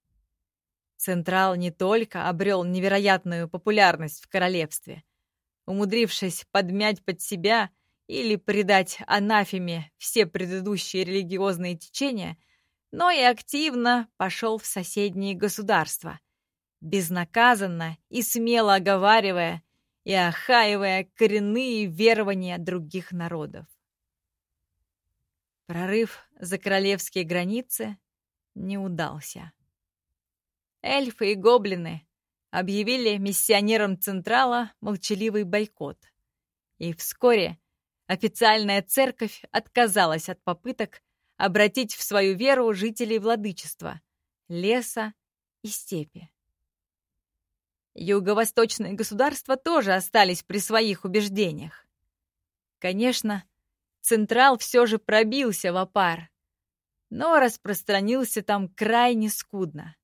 Централ не только обрел невероятную популярность в королевстве, умудрившись подмять под себя или придать анафеме все предыдущие религиозные течения, но и активно пошел в соседние государства — безнаказанно и смело оговаривая и охаивая коренные верования других народов. Прорыв за королевские границы не удался. Эльфы и гоблины объявили миссионерам Централа молчаливый бойкот. И вскоре официальная церковь отказалась от попыток обратить в свою веру жителей владычества, леса и степи. Юго-восточные государства тоже остались при своих убеждениях. Конечно, Централ все же пробился в опар, но распространился там крайне скудно,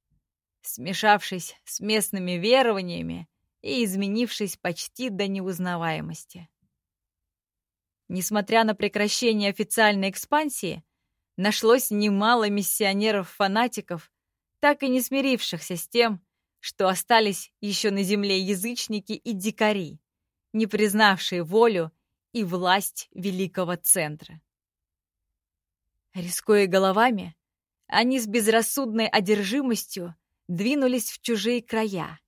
смешавшись с местными верованиями и изменившись почти до неузнаваемости. Несмотря на прекращение официальной экспансии, нашлось немало миссионеров-фанатиков, так и не смирившихся с тем, что остались еще на земле язычники и дикари, не признавшие волю и власть великого центра. Рискуя головами, они с безрассудной одержимостью двинулись в чужие края,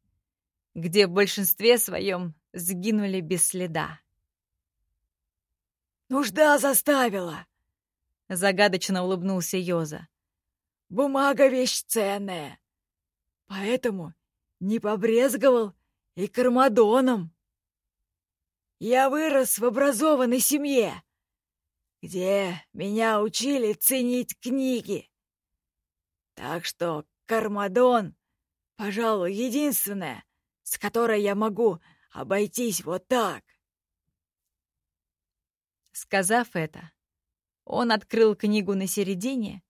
где в большинстве своем сгинули без следа. «Нужда заставила!» — загадочно улыбнулся Йоза. «Бумага — вещь ценная, поэтому не побрезговал и кармадоном. Я вырос в образованной семье, где меня учили ценить книги. Так что кармадон, пожалуй, единственное, с которой я могу обойтись вот так. Сказав это, он открыл книгу на середине,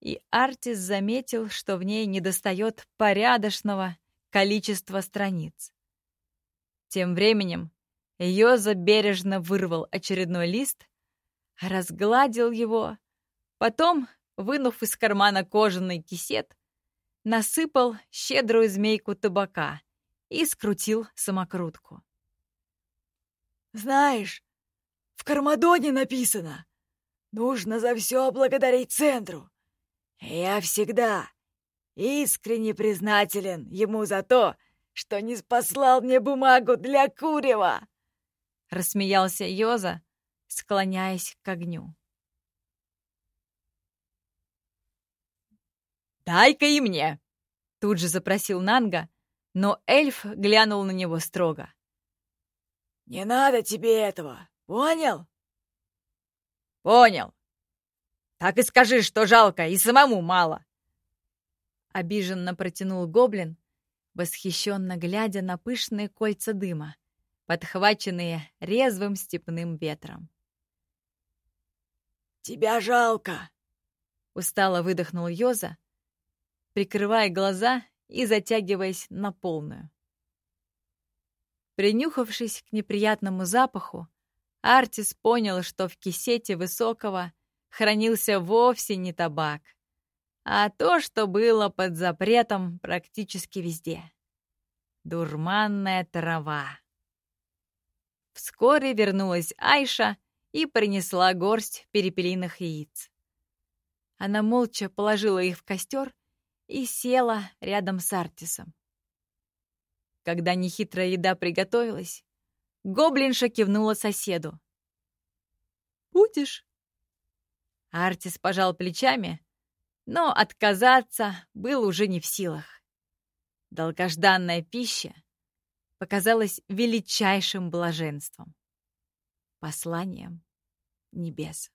и Артис заметил, что в ней недостает порядочного количества страниц. Тем временем Йоза бережно вырвал очередной лист, разгладил его, потом, вынув из кармана кожаный кисет, насыпал щедрую змейку табака и скрутил самокрутку. «Знаешь, в Кармадоне написано, нужно за все благодарить центру. Я всегда искренне признателен ему за то, что не спаслал мне бумагу для курева!» Рассмеялся Йоза, склоняясь к огню. «Дай-ка и мне!» Тут же запросил Нанга, но эльф глянул на него строго. «Не надо тебе этого, понял?» «Понял. Так и скажи, что жалко, и самому мало!» Обиженно протянул гоблин, восхищенно глядя на пышные кольца дыма, подхваченные резвым степным ветром. «Тебя жалко!» — устало выдохнул Йоза, прикрывая глаза и затягиваясь на полную. Принюхавшись к неприятному запаху, Артис понял, что в кисете высокого хранился вовсе не табак, а то, что было под запретом практически везде. Дурманная трава. Вскоре вернулась Айша и принесла горсть перепелиных яиц. Она молча положила их в костер и села рядом с Артисом. Когда нехитрая еда приготовилась, гоблинша кивнула соседу. «Будешь?» Артис пожал плечами, но отказаться был уже не в силах. Долгожданная пища показалась величайшим блаженством, посланием небес.